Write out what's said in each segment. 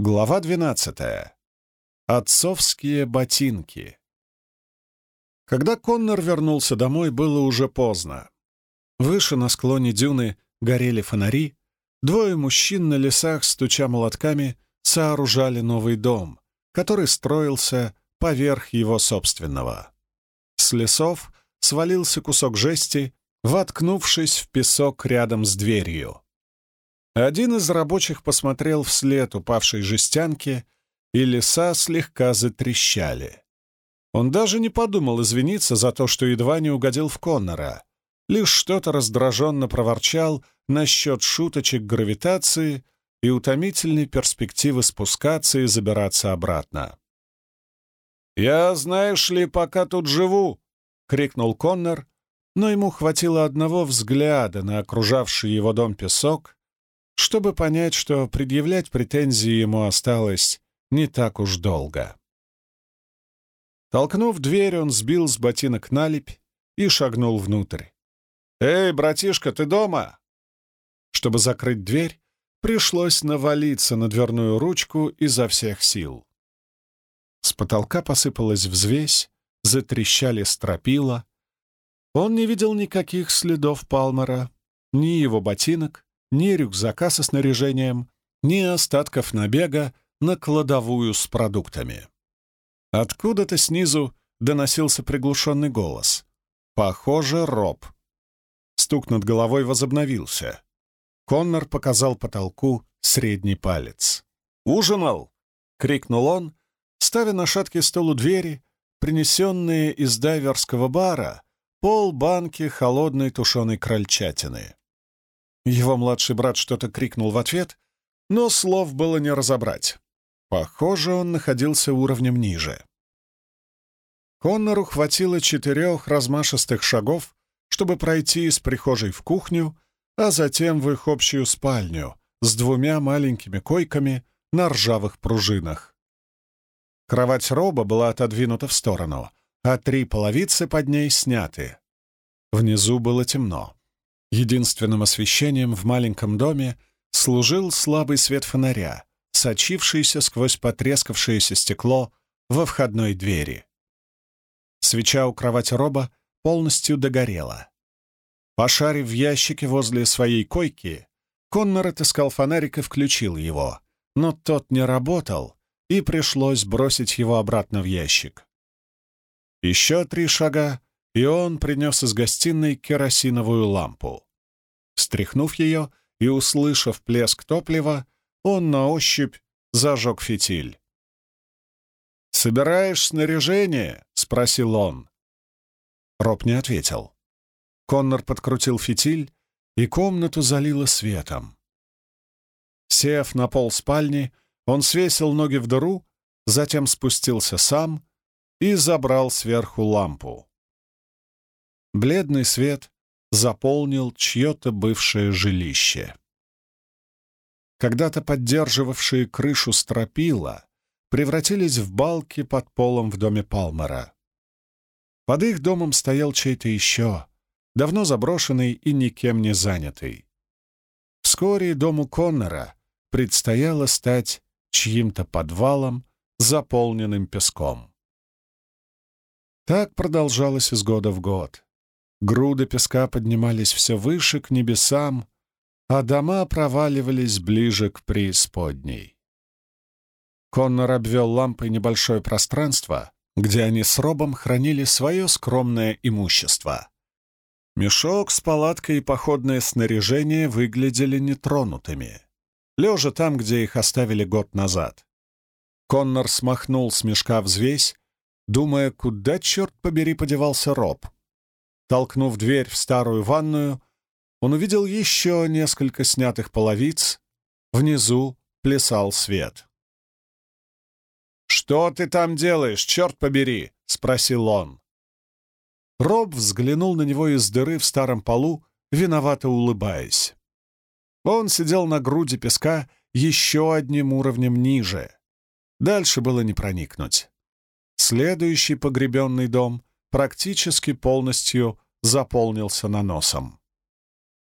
Глава 12. Отцовские ботинки. Когда Коннор вернулся домой, было уже поздно. Выше на склоне дюны горели фонари, двое мужчин на лесах, стуча молотками, сооружали новый дом, который строился поверх его собственного. С лесов свалился кусок жести, воткнувшись в песок рядом с дверью. Один из рабочих посмотрел вслед упавшей жестянки, и леса слегка затрещали. Он даже не подумал извиниться за то, что едва не угодил в Коннора, лишь что-то раздраженно проворчал насчет шуточек гравитации и утомительной перспективы спускаться и забираться обратно. «Я, знаешь ли, пока тут живу!» — крикнул Коннор, но ему хватило одного взгляда на окружавший его дом песок, чтобы понять, что предъявлять претензии ему осталось не так уж долго. Толкнув дверь, он сбил с ботинок налепь и шагнул внутрь. «Эй, братишка, ты дома?» Чтобы закрыть дверь, пришлось навалиться на дверную ручку изо всех сил. С потолка посыпалась взвесь, затрещали стропила. Он не видел никаких следов Палмера, ни его ботинок, ни рюкзака со снаряжением, ни остатков набега на кладовую с продуктами. Откуда-то снизу доносился приглушенный голос. Похоже, Роб. Стук над головой возобновился. Коннор показал потолку средний палец. «Ужинал!» — крикнул он, ставя на шаткий стол у двери, принесенные из дайверского бара, пол банки холодной тушеной крольчатины. Его младший брат что-то крикнул в ответ, но слов было не разобрать. Похоже, он находился уровнем ниже. Коннору хватило четырех размашистых шагов, чтобы пройти из прихожей в кухню, а затем в их общую спальню с двумя маленькими койками на ржавых пружинах. Кровать Роба была отодвинута в сторону, а три половицы под ней сняты. Внизу было темно. Единственным освещением в маленьком доме служил слабый свет фонаря, сочившийся сквозь потрескавшееся стекло во входной двери. Свеча у кровати Роба полностью догорела. Пошарив в ящике возле своей койки, Коннор отыскал фонарик и включил его, но тот не работал, и пришлось бросить его обратно в ящик. Еще три шага, и он принес из гостиной керосиновую лампу. Стряхнув ее и услышав плеск топлива, он на ощупь зажег фитиль. «Собираешь снаряжение?» — спросил он. Роб не ответил. Коннор подкрутил фитиль, и комнату залило светом. Сев на пол спальни, он свесил ноги в дыру, затем спустился сам и забрал сверху лампу. Бледный свет заполнил чье-то бывшее жилище. Когда-то поддерживавшие крышу стропила превратились в балки под полом в доме Палмера. Под их домом стоял чей-то еще, давно заброшенный и никем не занятый. Вскоре дому Коннора предстояло стать чьим-то подвалом, заполненным песком. Так продолжалось из года в год. Груды песка поднимались все выше к небесам, а дома проваливались ближе к преисподней. Коннор обвел лампой небольшое пространство, где они с Робом хранили свое скромное имущество. Мешок с палаткой и походное снаряжение выглядели нетронутыми, лежа там, где их оставили год назад. Коннор смахнул с мешка взвесь, думая, куда, черт побери, подевался Роб — Толкнув дверь в старую ванную, он увидел еще несколько снятых половиц. Внизу плясал свет. «Что ты там делаешь, черт побери?» — спросил он. Роб взглянул на него из дыры в старом полу, виновато улыбаясь. Он сидел на груди песка еще одним уровнем ниже. Дальше было не проникнуть. Следующий погребенный дом практически полностью заполнился наносом.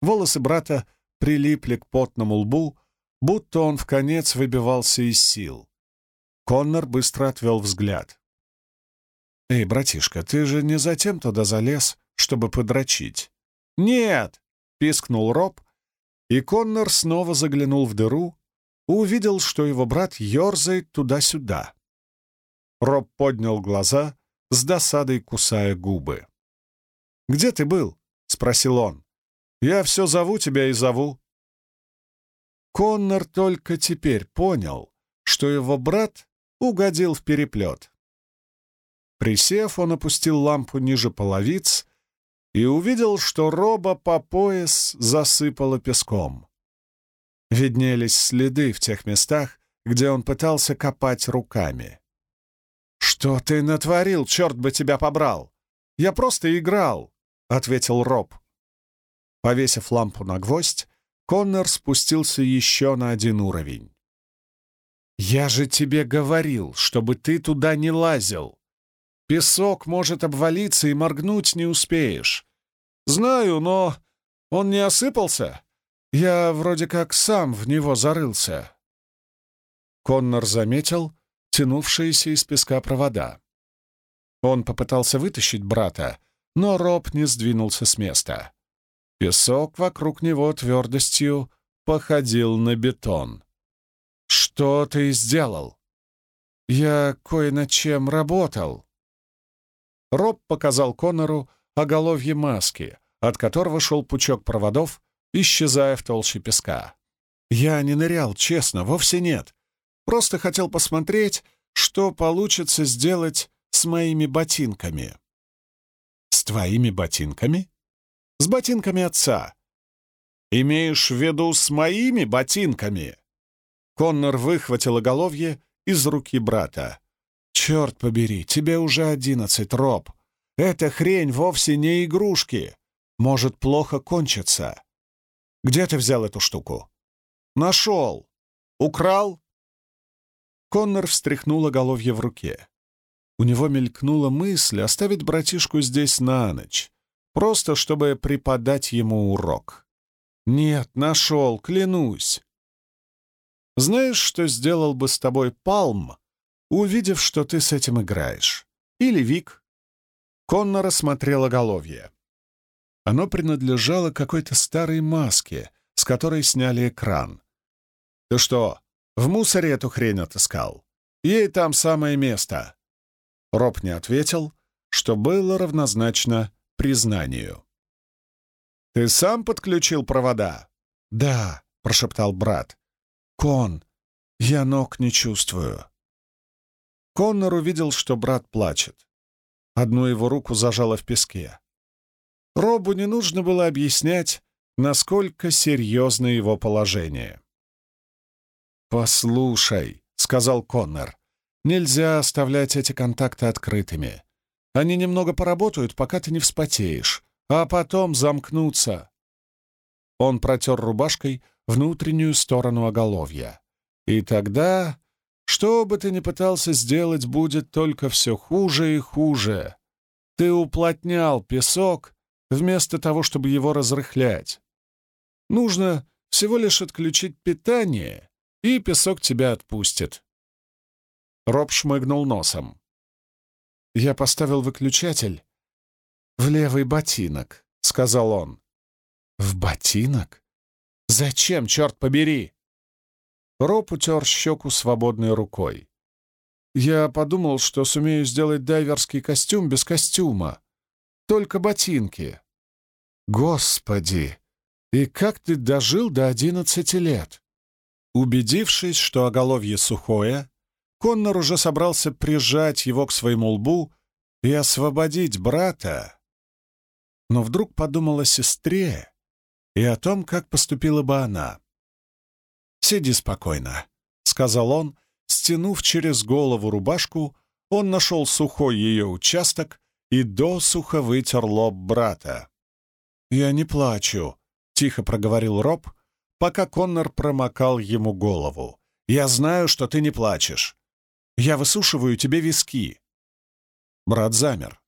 Волосы брата прилипли к потному лбу, будто он в конец выбивался из сил. Коннор быстро отвел взгляд. «Эй, братишка, ты же не затем туда залез, чтобы подрочить?» «Нет!» — пискнул Роб, и Коннор снова заглянул в дыру, увидел, что его брат ерзает туда-сюда. Роб поднял глаза, с досадой кусая губы. «Где ты был?» — спросил он. «Я все зову тебя и зову». Коннор только теперь понял, что его брат угодил в переплет. Присев, он опустил лампу ниже половиц и увидел, что роба по пояс засыпала песком. Виднелись следы в тех местах, где он пытался копать руками. «Что ты натворил, черт бы тебя побрал! Я просто играл!» — ответил Роб. Повесив лампу на гвоздь, Коннор спустился еще на один уровень. «Я же тебе говорил, чтобы ты туда не лазил. Песок может обвалиться и моргнуть не успеешь. Знаю, но он не осыпался. Я вроде как сам в него зарылся». Коннор заметил тянувшиеся из песка провода. Он попытался вытащить брата, но Роб не сдвинулся с места. Песок вокруг него твердостью походил на бетон. «Что ты сделал?» «Я кое над чем работал». Роб показал Коннору оголовье маски, от которого шел пучок проводов, исчезая в толще песка. «Я не нырял, честно, вовсе нет. Просто хотел посмотреть, что получится сделать с моими ботинками». «С твоими ботинками?» «С ботинками отца». «Имеешь в виду с моими ботинками?» Коннор выхватил оголовье из руки брата. «Черт побери, тебе уже одиннадцать, Роб. Эта хрень вовсе не игрушки. Может плохо кончиться. Где ты взял эту штуку?» «Нашел. Украл?» Коннор встряхнул оголовье в руке. У него мелькнула мысль оставить братишку здесь на ночь, просто чтобы преподать ему урок. «Нет, нашел, клянусь. Знаешь, что сделал бы с тобой Палм, увидев, что ты с этим играешь? Или Вик?» Коннор осмотрел оголовье. Оно принадлежало какой-то старой маске, с которой сняли экран. «Ты что, в мусоре эту хрень отыскал? Ей там самое место!» Роб не ответил, что было равнозначно признанию. «Ты сам подключил провода?» «Да», — прошептал брат. «Кон, я ног не чувствую». Коннор увидел, что брат плачет. Одну его руку зажало в песке. Робу не нужно было объяснять, насколько серьезно его положение. «Послушай», — сказал Коннор, — «нельзя оставлять эти контакты открытыми. Они немного поработают, пока ты не вспотеешь, а потом замкнутся». Он протер рубашкой внутреннюю сторону оголовья. И тогда, что бы ты ни пытался сделать, будет только все хуже и хуже. Ты уплотнял песок вместо того, чтобы его разрыхлять. Нужно всего лишь отключить питание, и песок тебя отпустит. Роб шмыгнул носом. «Я поставил выключатель в левый ботинок», — сказал он. «В ботинок? Зачем, черт побери?» Роб утер щеку свободной рукой. «Я подумал, что сумею сделать дайверский костюм без костюма. Только ботинки. Господи! И как ты дожил до одиннадцати лет?» Убедившись, что оголовье сухое, Коннор уже собрался прижать его к своему лбу и освободить брата. Но вдруг подумал о сестре и о том, как поступила бы она. «Сиди спокойно», — сказал он, стянув через голову рубашку, он нашел сухой ее участок и досухо вытер лоб брата. «Я не плачу», — тихо проговорил Роб, пока Коннор промокал ему голову. «Я знаю, что ты не плачешь. Я высушиваю тебе виски». Брат замер.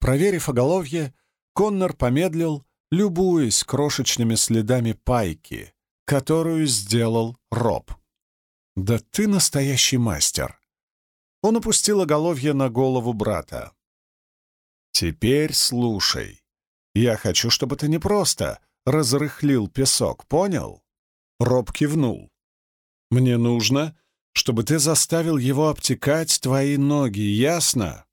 Проверив оголовье, Коннор помедлил любуясь крошечными следами пайки, которую сделал Роб. «Да ты настоящий мастер!» Он опустил оголовье на голову брата. «Теперь слушай. Я хочу, чтобы ты не просто разрыхлил песок, понял?» Роб кивнул. «Мне нужно, чтобы ты заставил его обтекать твои ноги, ясно?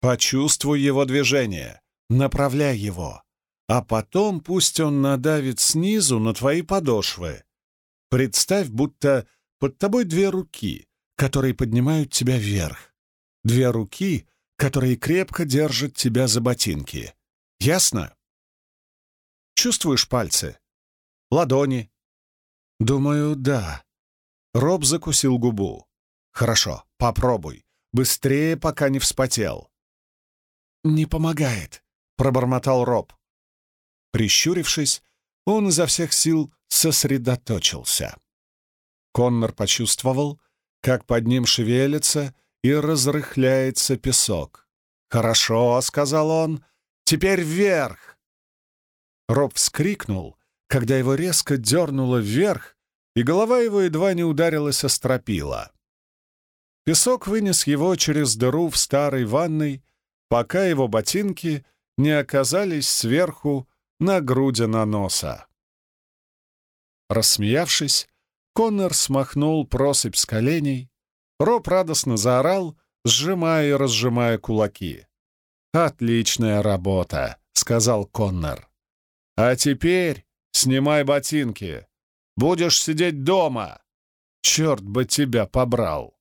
Почувствуй его движение, направляй его, а потом пусть он надавит снизу на твои подошвы. Представь, будто под тобой две руки, которые поднимают тебя вверх. Две руки, которые крепко держат тебя за ботинки. Ясно? Чувствуешь пальцы? Ладони? Думаю, да. Роб закусил губу. Хорошо, попробуй. Быстрее, пока не вспотел. «Не помогает», — пробормотал Роб. Прищурившись, он изо всех сил сосредоточился. Коннор почувствовал, как под ним шевелится и разрыхляется песок. «Хорошо», — сказал он, — «теперь вверх!» Роб вскрикнул, когда его резко дернуло вверх, и голова его едва не ударилась о стропила. Песок вынес его через дыру в старой ванной, пока его ботинки не оказались сверху на груди на носа. Рассмеявшись, Коннор смахнул просыпь с коленей. Роб радостно заорал, сжимая и разжимая кулаки. «Отличная работа», — сказал Коннор. «А теперь снимай ботинки. Будешь сидеть дома. Черт бы тебя побрал!»